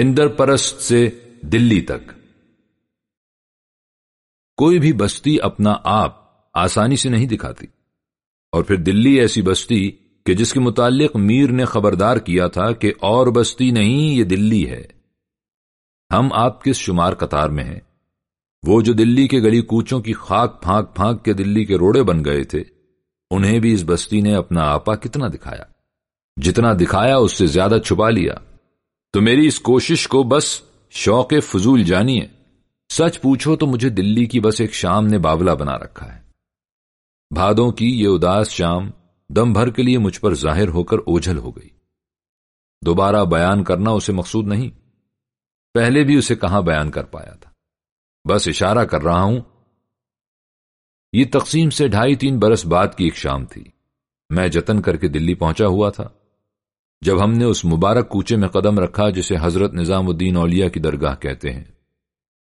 اندر پرست سے دلی تک۔ کوئی بھی بستی اپنا آپ آسانی سے نہیں دکھاتی۔ اور پھر دلی ایسی بستی کہ جس کے متعلق میر نے خبردار کیا تھا کہ اور بستی نہیں، یہ دلی ہے۔ ہم آپ کس شمار قطار میں ہیں۔ وہ جو دلی کے گلی کوچوں کی خاک پھانک پھانک کے دلی کے روڑے بن گئے تھے، انہیں بھی اس بستی نے اپنا آپا کتنا دکھایا۔ جتنا دکھایا، اس سے زیادہ چھپا لیا۔ تو میری اس کوشش کو بس شوق فضول جانی ہے سچ پوچھو تو مجھے دلی کی بس ایک شام نے باولا بنا رکھا ہے۔ بھادوں کی یہ اداس شام دم بھر کے لیے مجھ پر ظاہر ہو کر اوجھل ہو گئی۔ دوبارہ بیان کرنا اسے مقصود نہیں۔ پہلے بھی اسے کہاں بیان کر پایا تھا۔ بس اشارہ کر رہا ہوں۔ یہ تقسیم سے ڈھائی تین برس بعد کی ایک شام تھی۔ میں جتن کر کے دلی پہنچا ہوا تھا۔ جب ہم نے اس مبارک کوچے میں قدم رکھا جسے حضرت نظام الدین اولیاء کی درگاہ کہتے ہیں،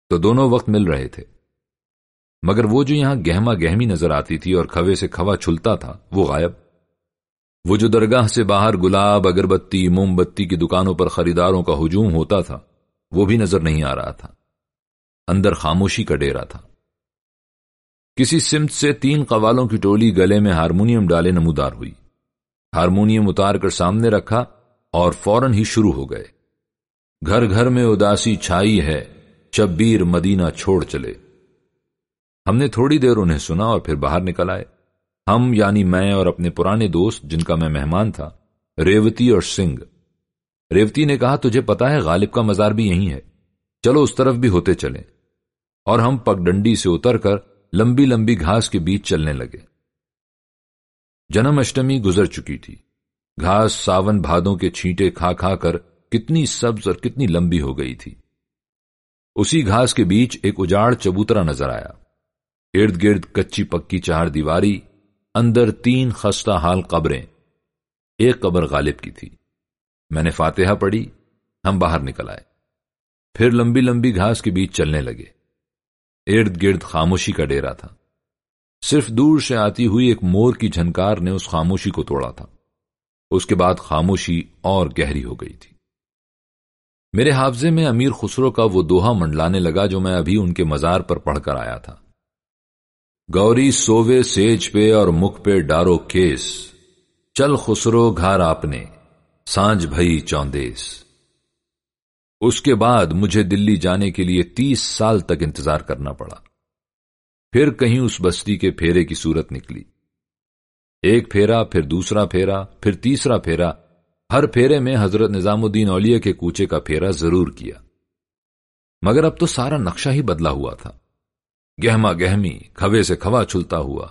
تو دونوں وقت مل رہے تھے۔ مگر وہ جو یہاں گہما گہمی نظر آتی تھی اور کھوے سے کھوا چھلتا تھا، وہ غائب۔ وہ جو درگاہ سے باہر گلاب، اگربتی، موم بتی کی دکانوں پر خریداروں کا ہجوم ہوتا تھا، وہ بھی نظر نہیں آ رہا تھا۔ اندر خاموشی کا ڈیرا تھا۔ کسی سمت سے تین قوالوں کی ٹولی گلے میں ہارمونیم ڈالے نمودار ہوئی۔ ہارمونیم اتار کر سامنے رکھا اور فوراً ہی شروع ہو گئے۔ گھر گھر میں اداسی چھائی ہے، چبیر مدینہ چھوڑ چلے۔ ہم نے تھوڑی دیر انہیں سنا اور پھر باہر نکل آئے۔ ہم یعنی میں اور اپنے پرانے دوست جن کا میں مہمان تھا، ریوتی اور سنگھ۔ ریوتی نے کہا، تجھے پتا ہے، غالب کا مزار بھی یہی ہے۔ چلو اس طرف بھی ہوتے چلیں۔ اور ہم پگ ڈنڈی سے اتر کر لمبی لمبی گھاس کے بیچ چلنے لگے۔ جنم اشٹمی گزر چکی تھی۔ گھاس ساون بھادوں کے چھینٹے کھا کھا کر کتنی سبز اور کتنی لمبی ہو گئی تھی۔ اسی گھاس کے بیچ ایک اجاڑ چبوترا نظر آیا۔ ارد گرد کچی پکی چار دیواری، اندر تین خستہ حال قبریں۔ ایک قبر غالب کی تھی۔ میں نے فاتحہ پڑھی، ہم باہر نکل آئے۔ پھر لمبی لمبی گھاس کے بیچ چلنے لگے۔ ارد گرد خاموشی کا ڈیرا تھا۔ صرف دور سے آتی ہوئی ایک مور کی جھنکار نے اس خاموشی کو توڑا تھا۔ اس کے بعد خاموشی اور گہری ہو گئی تھی۔ میرے حافظے میں امیر خسرو کا وہ دوہا منڈلانے لگا جو میں ابھی ان کے مزار پر پڑھ کر آیا تھا۔ گوری سووے سیج پہ اور مکھ پہ ڈارو کیس۔ چل خسرو گھر آپ نے سانج بھئی چوندیس۔ اس کے بعد مجھے دلی جانے کے لیے تیس سال تک انتظار کرنا پڑا۔ پھر کہیں اس بستی کے پھیرے کی صورت نکلی۔ ایک پھیرا، پھر دوسرا پھیرا، پھر تیسرا پھیرا۔ ہر پھیرے میں حضرت نظام الدین اولیاء کے کوچے کا پھیرا ضرور کیا۔ مگر اب تو سارا نقشہ ہی بدلا ہوا تھا۔ گہما گہمی، کھوے سے کھوا چھلتا ہوا۔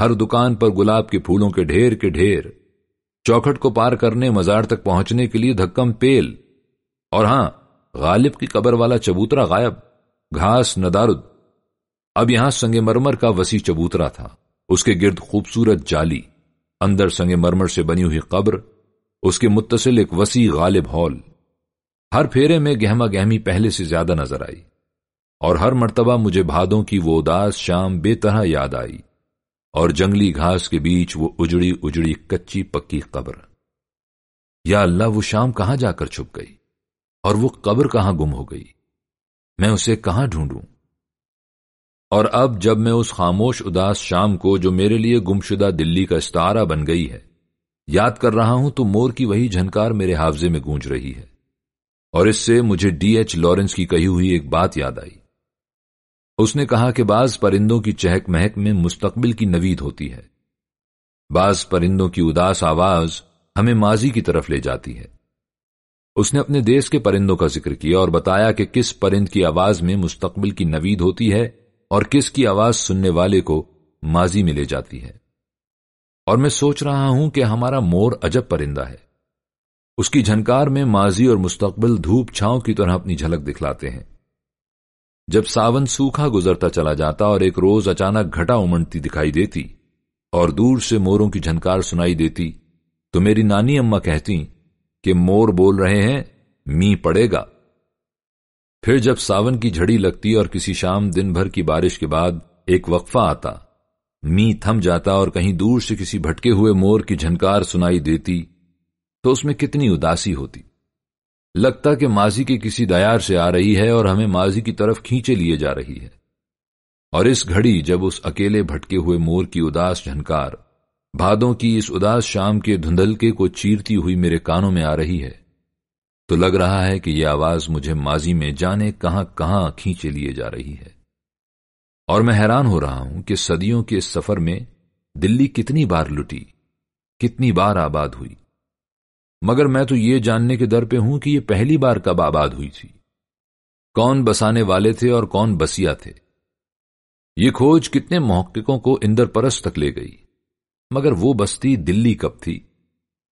ہر دکان پر گلاب کے پھولوں کے ڈھیر کے ڈھیر۔ چوکھٹ کو پار کرنے، مزار تک پہنچنے کے لیے دھکم پیل۔ اور ہاں غالب کی قبر والا چبوترا غائب، گھاس ندارد اب یہاں سنگ مرمر کا وسیع چبوترا تھا۔ اس کے گرد خوبصورت جالی، اندر سنگ مرمر سے بنی ہوئی قبر، اس کے متصل ایک وسیع غالب ہال۔ ہر پھیرے میں گہما گہمی پہلے سے زیادہ نظر آئی۔ اور ہر مرتبہ مجھے بھادوں کی وہ اداس شام بے طرح یاد آئی۔ اور جنگلی گھاس کے بیچ وہ اجڑی اجڑی کچی پکی قبر۔ یا اللہ، وہ شام کہاں جا کر چھپ گئی؟ اور وہ قبر کہاں گم ہو گئی؟ میں اسے کہاں ڈھونڈوں؟ اور اب جب میں اس خاموش اداس شام کو جو میرے لیے گمشدہ دلی کا استعارہ بن گئی ہے، یاد کر رہا ہوں تو مور کی وہی جھنکار میرے حافظے میں گونج رہی ہے۔ اور اس سے مجھے ڈی ایچ لارنس کی کہی ہوئی ایک بات یاد آئی۔ اس نے کہا کہ بعض پرندوں کی چہک مہک میں مستقبل کی نوید ہوتی ہے۔ بعض پرندوں کی اداس آواز ہمیں ماضی کی طرف لے جاتی ہے۔ اس نے اپنے دیس کے پرندوں کا ذکر کیا اور بتایا کہ کس پرند کی آواز میں مستقبل کی نوید ہوتی ہے اور کس کی آواز سننے والے کو ماضی میں لے جاتی ہے۔ اور میں سوچ رہا ہوں کہ ہمارا مور عجب پرندہ ہے۔ اس کی جھنکار میں ماضی اور مستقبل دھوپ چھاؤں کی طرح اپنی جھلک دکھلاتے ہیں۔ جب ساون سوکھا گزرتا چلا جاتا اور ایک روز اچانک گھٹا امنتی دکھائی دیتی اور دور سے موروں کی جھنکار سنائی دیتی تو میری نانی اما کہتی کہ مور بول رہے ہیں می پڑے گا۔ پھر جب ساون کی جھڑی لگتی اور کسی شام دن بھر کی بارش کے بعد ایک وقفہ آتا۔ می تھم جاتا اور کہیں دور سے کسی بھٹکے ہوئے مور کی جھنکار سنائی دیتی تو اس میں کتنی اداسی ہوتی۔ لگتا کہ ماضی کے کسی دیار سے آ رہی ہے اور ہمیں ماضی کی طرف کھینچے لیے جا رہی ہے۔ اور اس گھڑی جب اس اکیلے بھٹکے ہوئے مور کی اداس جھنکار، بھادوں کی اس اداس شام کے دھندلکے کو چیرتی ہوئی میرے کانوں میں آ رہی ہے۔ تو لگ رہا ہے کہ یہ آواز مجھے ماضی میں جانے کہاں کہاں کھینچے لیے جا رہی ہے۔ اور میں حیران ہو رہا ہوں کہ صدیوں کے اس سفر میں دلی کتنی بار لٹی، کتنی بار آباد ہوئی۔ مگر میں تو یہ جاننے کے در پہ ہوں کہ یہ پہلی بار کب آباد ہوئی تھی۔ کون بسانے والے تھے اور کون بسیا تھے۔ یہ کھوج کتنے محققوں کو اندر پرست تک لے گئی۔ مگر وہ بستی دلی کب تھی؟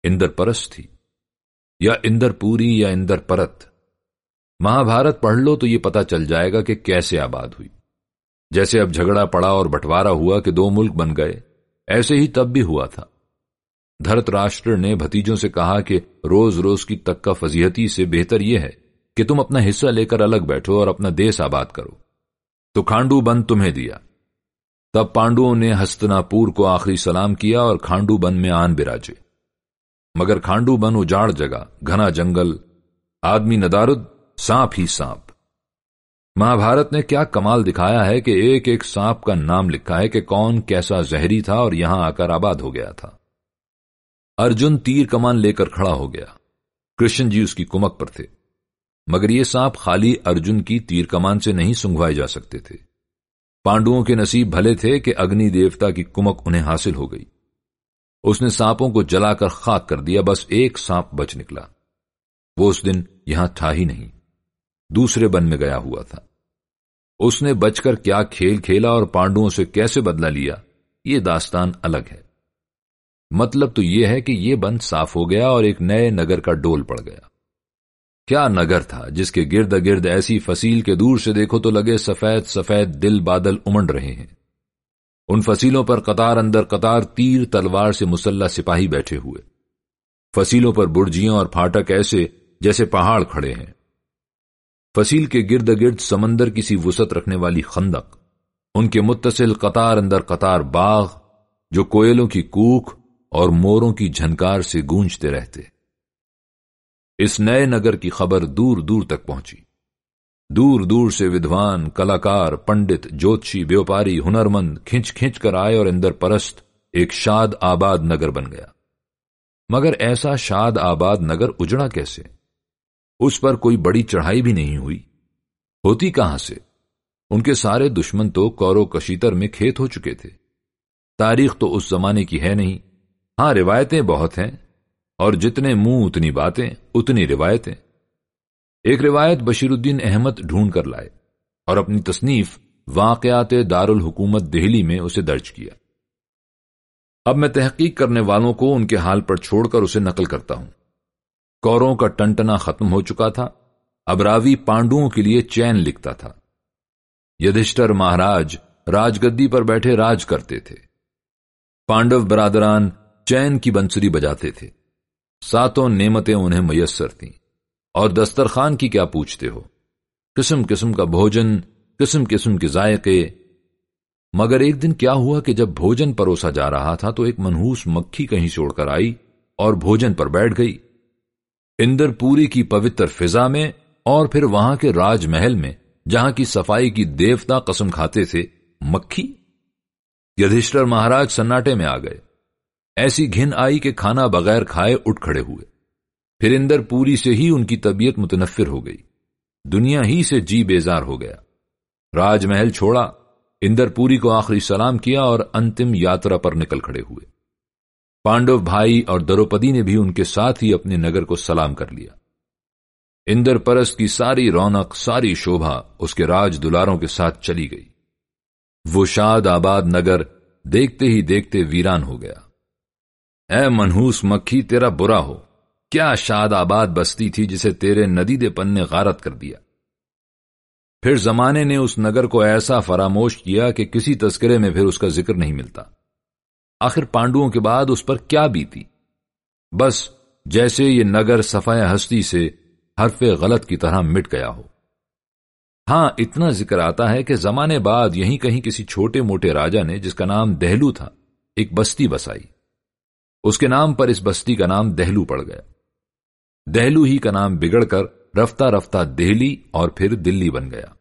اندر پرست تھی۔ یا اندر پوری یا اندر پرت۔ مہا بھارت پڑھ لو تو یہ پتا چل جائے گا کہ کیسے آباد ہوئی۔ جیسے اب جھگڑا پڑا اور بٹوارا ہوا کہ دو ملک بن گئے، ایسے ہی تب بھی ہوا تھا۔ دھرت راشٹر نے بھتیجوں سے کہا کہ روز روز کی تک کا فضیحتی سے بہتر یہ ہے کہ تم اپنا حصہ لے کر الگ بیٹھو اور اپنا دیس آباد کرو۔ تو کھانڈو بند تمہیں دیا۔ تب پانڈوؤں نے ہستنا پور کو آخری سلام کیا اور کھانڈو بند میں آن براجے مگر کھانڈو بن اجاڑ جگہ، گھنا جنگل، آدمی ندارد، سانپ ہی سانپ۔ مہابھارت نے کیا کمال دکھایا ہے کہ ایک ایک سانپ کا نام لکھا ہے کہ کون کیسا زہری تھا اور یہاں آ کر آباد ہو گیا تھا۔ ارجن تیر کمان لے کر کھڑا ہو گیا۔ کرشن جی اس کی کمک پر تھے۔ مگر یہ سانپ خالی ارجن کی تیر کمان سے نہیں سنگھوائے جا سکتے تھے۔ پانڈوؤں کے نصیب بھلے تھے کہ اگنی دیوتا کی کمک انہیں حاصل ہو گئی۔ اس نے سانپوں کو جلا کر خاک کر دیا، بس ایک سانپ بچ نکلا۔ وہ اس دن یہاں تھا ہی نہیں، دوسرے بن میں گیا ہوا تھا۔ اس نے بچ کر کیا کھیل کھیلا اور پانڈوؤں سے کیسے بدلا لیا، یہ داستان الگ ہے۔ مطلب تو یہ ہے کہ یہ بند صاف ہو گیا اور ایک نئے نگر کا ڈول پڑ گیا۔ کیا نگر تھا جس کے گرد گرد ایسی فصیل کے دور سے دیکھو تو لگے سفید سفید دل بادل امنڈ رہے ہیں۔ ان فصیلوں پر قطار اندر قطار تیر تلوار سے مسلح سپاہی بیٹھے ہوئے۔ فصیلوں پر برجیاں اور پھاٹک ایسے جیسے پہاڑ کھڑے ہیں۔ فصیل کے گرد گرد سمندر کسی وسط رکھنے والی خندق، ان کے متصل قطار اندر قطار باغ، جو کوئلوں کی کوکھ اور موروں کی جھنکار سے گونجتے رہتے۔ اس نئے نگر کی خبر دور دور تک پہنچی۔ دور دور سے ودوان کلاکار، پنڈت، جوتشی، بیوپاری، ہنرمند کھنچ کھنچ کر آئے اور اندر پرست ایک شاد آباد نگر بن گیا۔ مگر ایسا شاد آباد نگر اجڑا کیسے؟ اس پر کوئی بڑی چڑھائی بھی نہیں ہوئی۔ ہوتی کہاں سے؟ ان کے سارے دشمن تو کورو کشیتر میں کھیت ہو چکے تھے۔ تاریخ تو اس زمانے کی ہے نہیں۔ ہاں روایتیں بہت ہیں اور جتنے منہ اتنی باتیں، اتنی روایتیں۔ ایک روایت بشیر الدین احمد ڈھونڈ کر لائے اور اپنی تصنیف واقعات دارالحکومت دہلی میں اسے درج کیا۔ اب میں تحقیق کرنے والوں کو ان کے حال پر چھوڑ کر اسے نقل کرتا ہوں۔ کوروں کا ٹنٹنا ختم ہو چکا تھا۔ اب راوی پانڈوؤں کے لیے چین لکھتا تھا۔ یدھشٹر مہاراج راج گدی پر بیٹھے راج کرتے تھے۔ پانڈو برادران چین کی بنسری بجاتے تھے۔ ساتوں نعمتیں انہیں میسر تھیں۔ اور دسترخوان کی کیا پوچھتے ہو؟ قسم قسم کا بھوجن، قسم قسم کے ذائقے۔ مگر ایک دن کیا ہوا کہ جب بھوجن پروسا جا رہا تھا تو ایک منہوس مکھی کہیں چھوڑ کر آئی اور بھوجن پر بیٹھ گئی۔ اندر پوری کی پوتر فضا میں اور پھر وہاں کے راج محل میں، جہاں کی صفائی کی دیوتا قسم کھاتے تھے، مکھی۔ یدھشٹر مہاراج سناٹے میں آ گئے۔ ایسی گھن آئی کہ کھانا بغیر کھائے اٹھ کھڑے ہوئے۔ پھر اندر پوری سے ہی ان کی طبیعت متنفر ہو گئی۔ دنیا ہی سے جی بیزار ہو گیا۔ راج محل چھوڑا، اندر پوری کو آخری سلام کیا اور انتم یاترا پر نکل کھڑے ہوئے۔ پانڈو بھائی اور دروپدی نے بھی ان کے ساتھ ہی اپنے نگر کو سلام کر لیا۔ اندر پرست کی ساری رونق، ساری شوبھا اس کے راج دلاروں کے ساتھ چلی گئی۔ وہ شاد آباد نگر دیکھتے ہی دیکھتے ویران ہو گیا۔ اے منہوس مکھی، تیرا برا ہو۔ کیا شاد آباد بستی تھی جسے تیرے ندی دے پن نے غارت کر دیا؟ پھر زمانے نے اس نگر کو ایسا فراموش کیا کہ کسی تذکرے میں پھر اس کا ذکر نہیں ملتا۔ آخر پانڈوؤں کے بعد اس پر کیا بیتی؟ بس جیسے یہ نگر صفایا ہستی سے حرف غلط کی طرح مٹ گیا ہو۔ ہاں اتنا ذکر آتا ہے کہ زمانے بعد یہیں کہیں کسی چھوٹے موٹے راجا نے جس کا نام دہلو تھا، ایک بستی بسائی۔ اس کے نام پر اس بستی کا نام دہلو پڑ گیا۔ دہلو ہی کا نام بگڑ کر رفتہ رفتہ دہلی اور پھر دلی بن گیا۔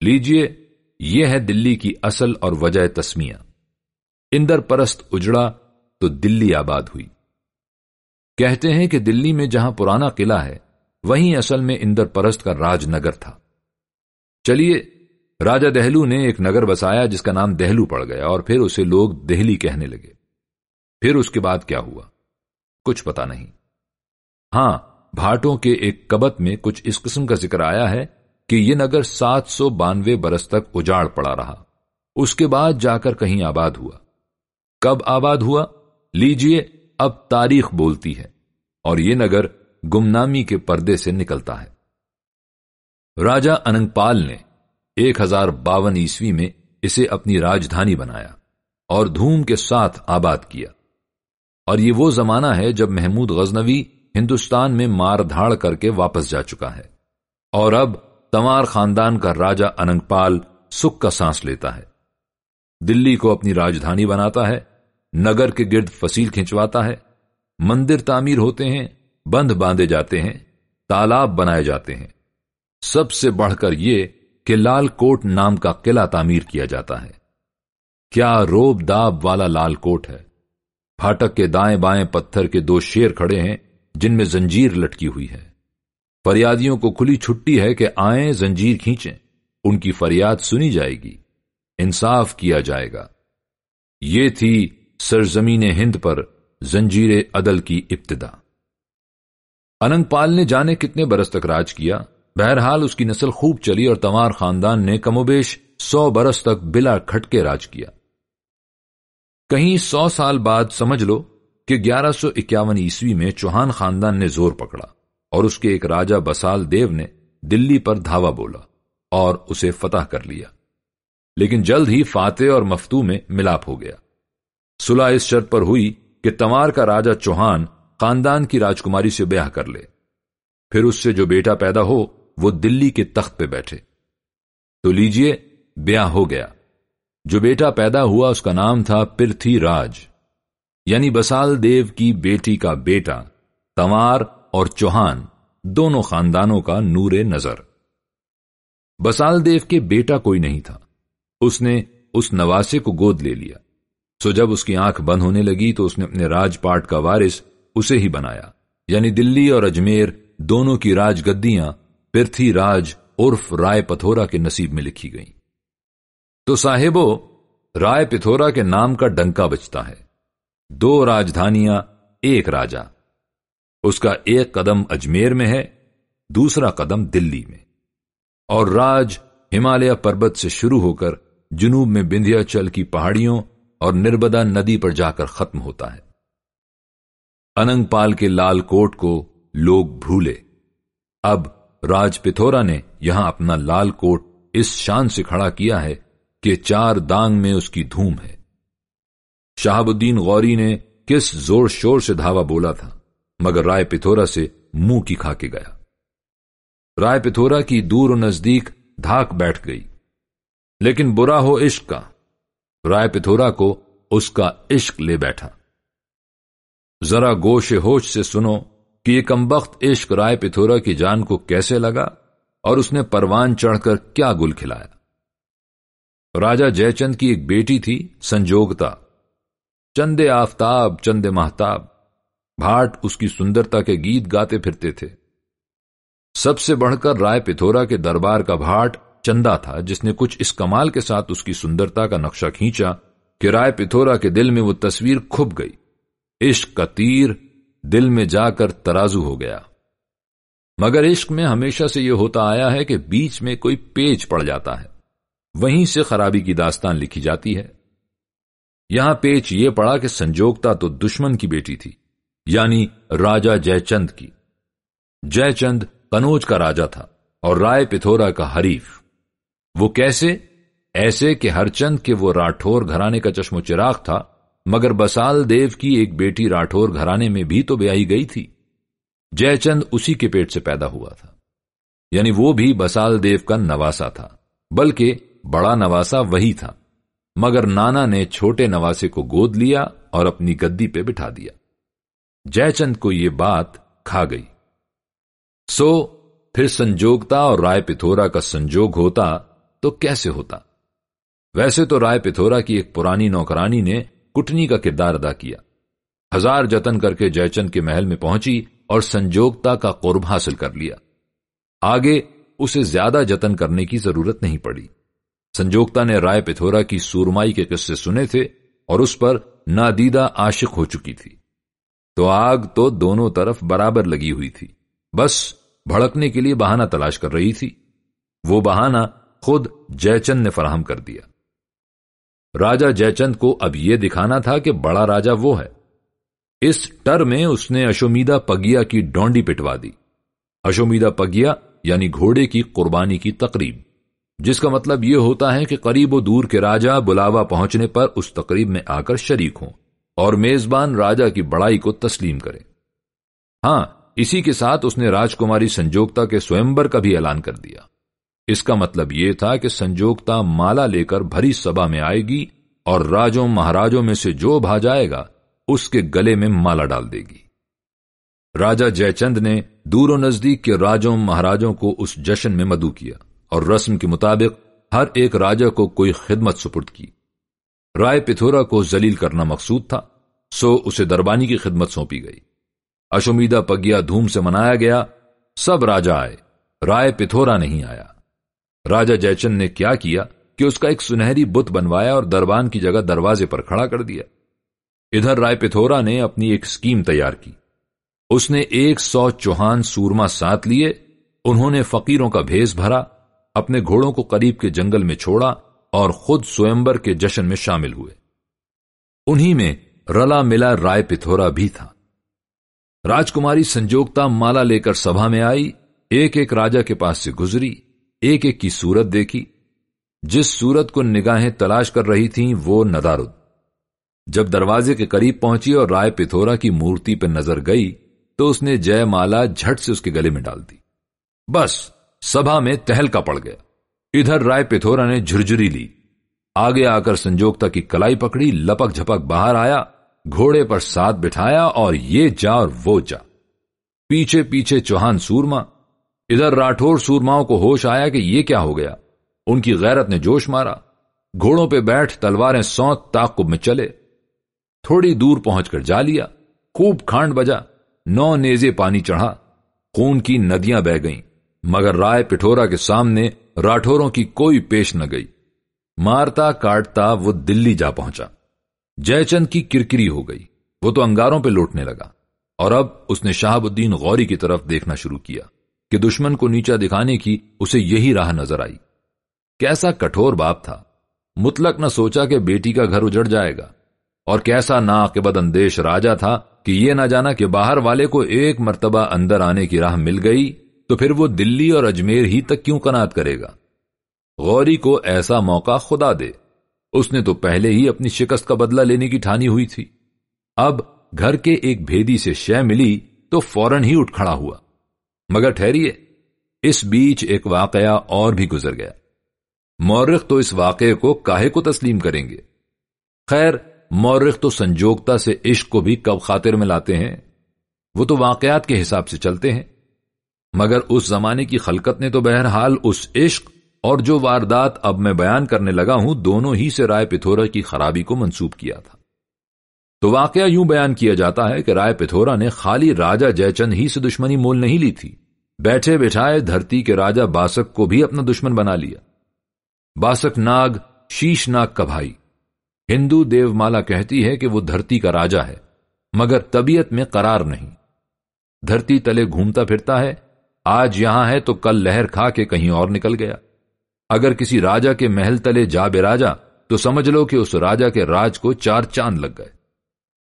لیجیے، یہ ہے دلی کی اصل اور وجہ تسمیہ۔ اندر پرست اجڑا تو دلی آباد ہوئی۔ کہتے ہیں کہ دلی میں جہاں پرانا قلعہ ہے، وہیں اصل میں اندر پرست کا راج نگر تھا۔ چلیے راجا دہلو نے ایک نگر بسایا جس کا نام دہلو پڑ گیا اور پھر اسے لوگ دہلی کہنے لگے۔ پھر اس کے بعد کیا ہوا؟ کچھ پتا نہیں۔ ہاں بھاٹوں کے ایک کبت میں کچھ اس قسم کا ذکر آیا ہے کہ یہ نگر سات سو بانوے برس تک اجاڑ پڑا رہا۔ اس کے بعد جا کر کہیں آباد ہوا۔ کب آباد ہوا؟ لیجیے، اب تاریخ بولتی ہے اور یہ نگر گمنامی کے پردے سے نکلتا ہے۔ راجا اننگ پال نے ایک ہزار باون عیسوی میں اسے اپنی راجدھانی بنایا اور دھوم کے ساتھ آباد کیا۔ اور یہ وہ زمانہ ہے جب محمود غزنوی ہندوستان میں مار دھاڑ کر کے واپس جا چکا ہے اور اب تمار خاندان کا راجا اننگ پال سکھ کا سانس لیتا ہے۔ دلی کو اپنی راجدھانی بناتا ہے، نگر کے گرد فصیل کھنچواتا ہے، مندر تعمیر ہوتے ہیں بند باندھے جاتے ہیں، تالاب بنائے جاتے ہیں۔ سب سے بڑھ کر یہ کہ لال کوٹ نام کا قلعہ تعمیر کیا جاتا ہے۔ کیا روب داب والا لال کوٹ ہے۔ پھاٹک کے دائیں بائیں پتھر کے دو شیر کھڑے ہیں۔ جن میں زنجیر لٹکی ہوئی ہے۔ فریادیوں کو کھلی چھٹی ہے کہ آئیں زنجیر کھینچیں۔ ان کی فریاد سنی جائے گی۔ انصاف کیا جائے گا۔ یہ تھی سرزمین ہند پر زنجیر عدل کی ابتدا۔ اننگ پال نے جانے کتنے برس تک راج کیا۔ بہرحال اس کی نسل خوب چلی اور تمار خاندان نے کم و بیش سو برس تک بلا کھٹکے راج کیا۔ کہیں سو سال بعد سمجھ لو کہ گیارہ سو اکیاون عیسوی میں چوہان خاندان نے زور پکڑا اور اس کے ایک راجا بسال دیو نے دلی پر دھاوا بولا اور اسے فتح کر لیا۔ لیکن جلد ہی فاتح اور مفتو میں ملاپ ہو گیا۔ صلح اس شرط پر ہوئی کہ تمار کا راجا چوہان خاندان کی راجکماری سے بیاہ کر لے۔ پھر اس سے جو بیٹا پیدا ہو، وہ دلی کے تخت پہ بیٹھے۔ تو لیجیے، بیاہ ہو گیا۔ جو بیٹا پیدا ہوا، اس کا نام تھا پرتھی راج یعنی بسال دیو کی بیٹی کا بیٹا، تمار اور چوہان، دونوں خاندانوں کا نور نظر۔ بسال دیو کے بیٹا کوئی نہیں تھا۔ اس نے اس نواسے کو گود لے لیا۔ سو جب اس کی آنکھ بند ہونے لگی تو اس نے اپنے راج پاٹ کا وارث اسے ہی بنایا۔ یعنی دلی اور اجمیر دونوں کی راج گدیاں پرتھی راج عرف رائے پتھورا کے نصیب میں لکھی گئیں۔ تو صاحبو، رائے پتھورا کے نام کا ڈنکا بچتا ہے۔ دو راجدھانیاں، ایک راجا اس کا ایک قدم اجمیر میں ہے، دوسرا قدم دلی میں۔ اور راج ہمالیہ پربت سے شروع ہو کر جنوب میں بندھیا چل کی پہاڑیوں اور نربدا ندی پر جا کر ختم ہوتا ہے۔ اننگ پال کے لال کوٹ کو لوگ بھولے۔ اب راج پتھورا نے یہاں اپنا لال کوٹ اس شان سے کھڑا کیا ہے کہ چار دانگ میں اس کی دھوم ہے۔ شہاب الدین غوری نے کس زور شور سے دھاوا بولا تھا، مگر رائے پتھورا سے منہ کی کھا کے گیا۔ رائے پتھورا کی دور و نزدیک دھاک بیٹھ گئی۔ لیکن برا ہو عشق کا۔ رائے پتھورا کو اس کا عشق لے بیٹھا۔ ذرا گوش ہوش سے سنو کہ یہ کمبخت عشق رائے پتھورا کی جان کو کیسے لگا اور اس نے پروان چڑھ کر کیا گل کھلایا۔ راجا جے چند کی ایک بیٹی تھی، سنجوگتا۔ چندے آفتاب، چندے محتاب بھاٹ اس کی سندرتا کے گیت گاتے پھرتے تھے۔ سب سے بڑھ کر رائے پتھورا کے دربار کا بھاٹ چندا تھا، جس نے کچھ اس کمال کے ساتھ اس کی سندرتا کا نقشہ کھینچا کہ رائے پتھورا کے دل میں وہ تصویر کھب گئی۔ عشق کا تیر دل میں جا کر ترازو ہو گیا۔ مگر عشق میں ہمیشہ سے یہ ہوتا آیا ہے کہ بیچ میں کوئی پیچ پڑ جاتا ہے۔ وہیں سے خرابی کی داستان لکھی جاتی ہے۔ یہاں پیچ یہ پڑا کہ سنجوگتا تو دشمن کی بیٹی تھی یعنی راجا جے چند کی۔ جے چند کنوج کا راجا تھا اور رائے پتھورا کا حریف۔ وہ کیسے؟ ایسے کہ ہر چند کے وہ راٹھور گھرانے کا چشم و چراغ تھا، مگر بسال دیو کی ایک بیٹی راٹھور گھرانے میں بھی تو بیائی گئی تھی۔ جے چند اسی کے پیٹ سے پیدا ہوا تھا۔ یعنی وہ بھی بسال دیو کا نواسا تھا، بلکہ بڑا نواسا وہی تھا۔ مگر نانا نے چھوٹے نواسے کو گود لیا اور اپنی گدی پہ بٹھا دیا۔ جے چند کو یہ بات کھا گئی۔ سو، پھر سنجوگتا اور رائے پتھورا کا سنجوگ ہوتا تو کیسے ہوتا؟ ویسے تو رائے پتھورا کی ایک پرانی نوکرانی نے کٹنی کا کردار ادا کیا۔ ہزار جتن کر کے جے چند کے محل میں پہنچی اور سنجوگتا کا قرب حاصل کر لیا۔ آگے اسے زیادہ جتن کرنے کی ضرورت نہیں پڑی۔ سنجوگتا نے رائے پتھورا کی سورمائی کے قصے سنے تھے اور اس پر نادیدہ عاشق ہو چکی تھی۔ تو آگ تو دونوں طرف برابر لگی ہوئی تھی۔ بس بھڑکنے کے لیے بہانہ تلاش کر رہی تھی۔ وہ بہانہ خود جے چند نے فراہم کر دیا۔ راجا جے چند کو اب یہ دکھانا تھا کہ بڑا راجا وہ ہے۔ اس ٹر میں اس نے اشومیدا پگیا کی ڈونڈی پٹوا دی۔ اشومیدا پگیا یعنی گھوڑے کی قربانی کی تقریب۔ جس کا مطلب یہ ہوتا ہے کہ قریب و دور کے راجا بلاوا پہنچنے پر اس تقریب میں آ کر شریک ہوں اور میزبان راجا کی بڑائی کو تسلیم کرے ہاں اسی کے ساتھ اس نے راجکماری سنجوگتا کے سوئمبر کا بھی اعلان کر دیا۔ اس کا مطلب یہ تھا کہ سنجوگتا مالا لے کر بھری سبا میں آئے گی اور راجوں مہاراجوں میں سے جو بھا جائے گا، اس کے گلے میں مالا ڈال دے گی۔ راجا جے چند نے دور و نزدیک کے راجوں مہاراجوں کو اس جشن میں مدعو کیا۔ اور رسم کے مطابق ہر ایک راجا کو کوئی خدمت سپرد کی۔ رائے پتھورا کو ذلیل کرنا مقصود تھا، سو اسے دربانی کی خدمت سونپی گئی۔ اشومیدا پگیا دھوم سے منایا گیا، سب راجا آئے، رائے پتھورا نہیں آیا۔ راجا جے چند نے کیا کیا کہ اس کا ایک سنہری بت بنوایا اور دربان کی جگہ دروازے پر کھڑا کر دیا۔ ادھر رائے پتھورا نے اپنی ایک سکیم تیار کی۔ اس نے ایک سو چوہان سورما ساتھ لیے، انہوں نے فقیروں کا بھیس بھرا اپنے گھوڑوں کو قریب کے جنگل میں چھوڑا اور خود سوئمبر کے جشن میں شامل ہوئے۔ انہی میں رلا ملا رائے پتھورا بھی تھا۔ راجکماری سنجوگتا مالا لے کر سبھا میں آئی، ایک ایک راجا کے پاس سے گزری، ایک ایک کی صورت دیکھی۔ جس صورت کو نگاہیں تلاش کر رہی تھیں، وہ ندارد۔ جب دروازے کے قریب پہنچی اور رائے پتھورا کی مورتی پہ نظر گئی، تو اس نے جے مالا جھٹ سے اس کے گلے میں ڈال دی۔ بس سبھا میں تہل کا پڑ گیا۔ ادھر رائے پتھورا نے جھرجری لی۔ آگے آ کر سنجوکتا کی کلائی پکڑی، لپک جھپک باہر آیا، گھوڑے پر ساتھ بٹھایا اور یہ جا اور وہ جا۔ پیچھے پیچھے چوہان سورما، ادھر راٹھور سورماؤں کو ہوش آیا کہ یہ کیا ہو گیا۔ ان کی غیرت نے جوش مارا۔ گھوڑوں پہ بیٹھ تلواریں سوت تاقب میں چلے۔ تھوڑی دور پہنچ کر جا لیا۔ خوب کھانڈ بجا، نو نیزے پانی چڑھا۔ خون کی ندیاں بہ گئیں۔ مگر رائے پٹھورا کے سامنے راٹھوروں کی کوئی پیش نہ گئی۔ مارتا کاٹتا وہ دلی جا پہنچا۔ جے چند کی کرکری ہو گئی۔ وہ تو انگاروں پہ لوٹنے لگا۔ اور اب اس نے شہاب الدین غوری کی طرف دیکھنا شروع کیا کہ دشمن کو نیچا دکھانے کی اسے یہی راہ نظر آئی۔ کیسا کٹور باپ تھا۔ مطلق نہ سوچا کہ بیٹی کا گھر اجڑ جائے گا۔ اور کیسا نا کے بد اندیش راجا تھا کہ یہ نہ جانا کہ باہر والے کو ایک مرتبہ اندر آنے کی راہ مل گئی۔ تو پھر وہ دلی اور اجمیر ہی تک کیوں کنات کرے گا؟ غوری کو ایسا موقع خدا دے۔ اس نے تو پہلے ہی اپنی شکست کا بدلہ لینے کی ٹھانی ہوئی تھی۔ اب گھر کے ایک بھیدی سے شے ملی تو فوراً ہی اٹھ کھڑا ہوا۔ مگر ٹھہریے، اس بیچ ایک واقعہ اور بھی گزر گیا۔ مورخ تو اس واقعے کو کاہے کو تسلیم کریں گے۔ خیر، مورخ تو سنجوگتا سے عشق کو بھی کب خاطر میں لاتے ہیں؟ وہ تو واقعات کے حساب سے چلتے ہیں۔ مگر اس زمانے کی خلقت نے تو بہرحال اس عشق اور جو واردات اب میں بیان کرنے لگا ہوں، دونوں ہی سے رائے پتھورا کی خرابی کو منسوب کیا تھا۔ تو واقعہ یوں بیان کیا جاتا ہے کہ رائے پتھورا نے خالی راجا جے چند ہی سے دشمنی مول نہیں لی تھی۔ بیٹھے بٹھائے دھرتی کے راجا باسک کو بھی اپنا دشمن بنا لیا۔ باسک ناگ، شیش ناگ کا بھائی۔ ہندو دیو مالا کہتی ہے کہ وہ دھرتی کا راجا ہے، مگر طبیعت میں قرار نہیں۔ دھرتی تلے گھومتا پھرتا ہے آج یہاں ہے تو کل لہر کھا کے کہیں اور نکل گیا۔ اگر کسی راجا کے محل تلے جا بے راجا تو سمجھ لو کہ اس راجا کے راج کو چار چاند لگ گئے۔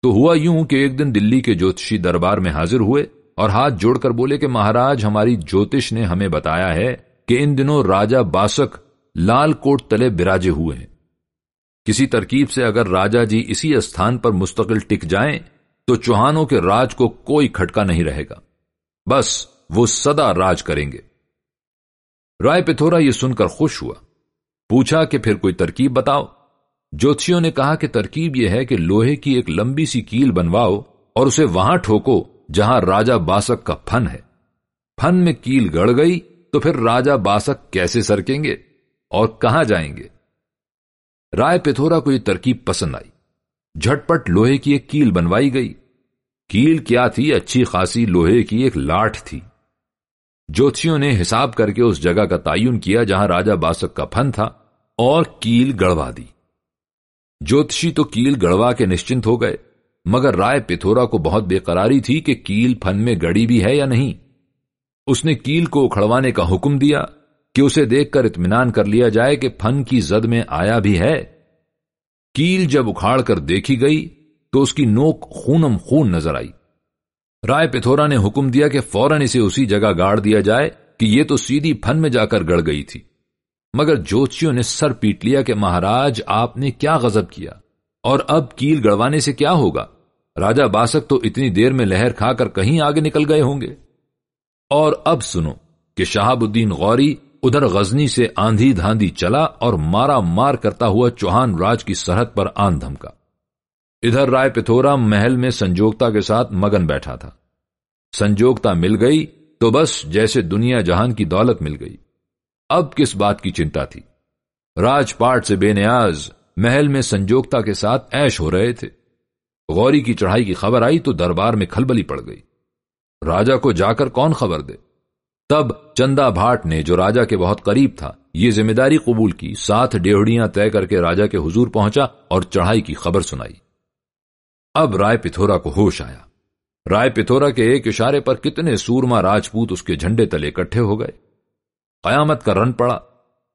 تو ہوا یوں کہ ایک دن دلی کے جوتشی دربار میں حاضر ہوئے اور ہاتھ جوڑ کر بولے کہ مہاراج، ہماری جوتش نے ہمیں بتایا ہے کہ ان دنوں راجا باسک لال کوٹ تلے براجے ہوئے ہیں۔ کسی ترکیب سے اگر راجا جی اسی استھان پر مستقل ٹک جائیں، تو چوہانوں کے راج کو کوئی کھٹکا نہیں رہے گا۔ بس وہ سدا راج کریں گے۔ رائے پتھورا یہ سن کر خوش ہوا۔ پوچھا کہ پھر کوئی ترکیب بتاؤ؟ جوتشیوں نے کہا کہ ترکیب یہ ہے کہ لوہے کی ایک لمبی سی کیل بنواؤ اور اسے وہاں ٹھوکو جہاں راجا باسک کا پھن ہے۔ پھن میں کیل گڑ گئی تو پھر راجا باسک کیسے سرکیں گے اور کہاں جائیں گے؟ رائے پتھورا کو یہ ترکیب پسند آئی۔ جھٹپٹ لوہے کی ایک کیل بنوائی گئی۔ کیل کیا تھی؟ اچھی خاصی لوہے کی ایک لاٹ تھی۔ جوتھیوں نے حساب کر کے اس جگہ کا تعین کیا جہاں راجا باسک کا پھن تھا اور کیل گڑوا دی۔ جوتشی تو کیل گڑوا کے نشچنت ہو گئے، مگر رائے پتھورا کو بہت بے قراری تھی کہ کیل پھن میں گڑی بھی ہے یا نہیں۔ اس نے کیل کو اکھڑوانے کا حکم دیا کہ اسے دیکھ کر اطمینان کر لیا جائے کہ پھن کی زد میں آیا بھی ہے۔ کیل جب اکھاڑ کر دیکھی گئی تو اس کی نوک خونم خون نظر آئی۔ رائے پتھورا نے حکم دیا کہ فوراً اسے اسی جگہ گاڑ دیا جائے کہ یہ تو سیدھی پھن میں جا کر گڑ گئی تھی۔ مگر جوتشیوں نے سر پیٹ لیا کہ مہاراج، آپ نے کیا غزب کیا؟ اور اب کیل گڑوانے سے کیا ہوگا؟ راجا باسک تو اتنی دیر میں لہر کھا کر کہیں آگے نکل گئے ہوں گے۔ اور اب سنو کہ شہاب الدین غوری ادھر غزنی سے آندھی دھاندھی چلا اور مارا مار کرتا ہوا چوہان راج کی سرحد پر آن دھمکا۔ ادھر رائے پتھورا محل میں سنجوگتا کے ساتھ مگن بیٹھا تھا۔ سنجوگتا مل گئی تو بس جیسے دنیا جہان کی دولت مل گئی۔ اب کس بات کی چنتا تھی؟ راج پاٹ سے بے نیاز محل میں سنجوگتا کے ساتھ ایش ہو رہے تھے۔ غوری کی چڑھائی کی خبر آئی تو دربار میں کھلبلی پڑ گئی۔ راجا کو جا کر کون خبر دے؟ تب چندا بھاٹ نے جو راجا کے بہت قریب تھا، یہ ذمہ داری قبول کی، ساتھ ڈیوڑیاں طے کر کے راجا کے حضور پہنچا اور چڑھائی کی خبر سنائی۔ اب رائے پتھورا کو ہوش آیا۔ رائے پتھورا کے ایک اشارے پر کتنے سورما راجپوت اس کے جھنڈے تلے اکٹھے ہو گئے۔ قیامت کا رن پڑا۔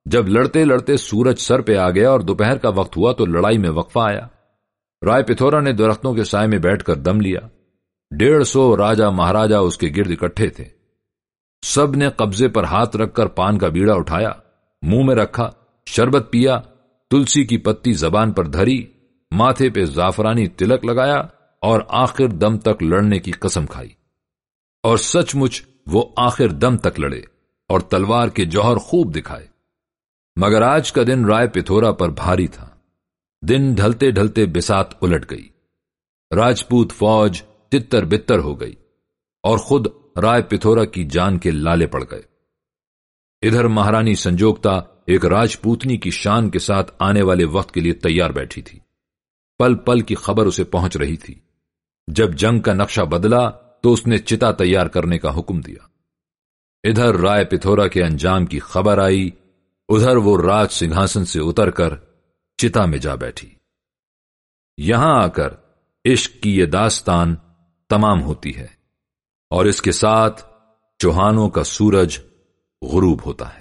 جب لڑتے لڑتے سورج سر پہ آ گیا اور دوپہر کا وقت ہوا تو لڑائی میں وقفہ آیا۔ رائے پتھورا نے درختوں کے سائے میں بیٹھ کر دم لیا۔ ڈیڑھ سو راجا مہاراجا اس کے گرد اکٹھے تھے۔ سب نے قبضے پر ہاتھ رکھ کر پان کا بیڑا اٹھایا، منہ میں رکھا، شربت پیا، تلسی کی پتی زبان پر دھری۔ ماتھے پہ زعفرانی تلک لگایا اور آخر دم تک لڑنے کی قسم کھائی۔ اور سچ مچ وہ آخر دم تک لڑے اور تلوار کے جوہر خوب دکھائے۔ مگر آج کا دن رائے پتھورا پر بھاری تھا۔ دن ڈھلتے ڈھلتے بسات الٹ گئی۔ راجپوت فوج تتر بتر ہو گئی اور خود رائے پتھورا کی جان کے لالے پڑ گئے۔ ادھر مہارانی سنجوگتا ایک راجپوتنی کی شان کے ساتھ آنے والے وقت کے لیے تیار بیٹھی تھی۔ پل پل کی خبر اسے پہنچ رہی تھی۔ جب جنگ کا نقشہ بدلا تو اس نے چتا تیار کرنے کا حکم دیا۔ ادھر رائے پتھورا کے انجام کی خبر آئی، ادھر وہ راج سنگھاسن سے اتر کر چتا میں جا بیٹھی۔ یہاں آ کر عشق کی یہ داستان تمام ہوتی ہے اور اس کے ساتھ چوہانوں کا سورج غروب ہوتا ہے۔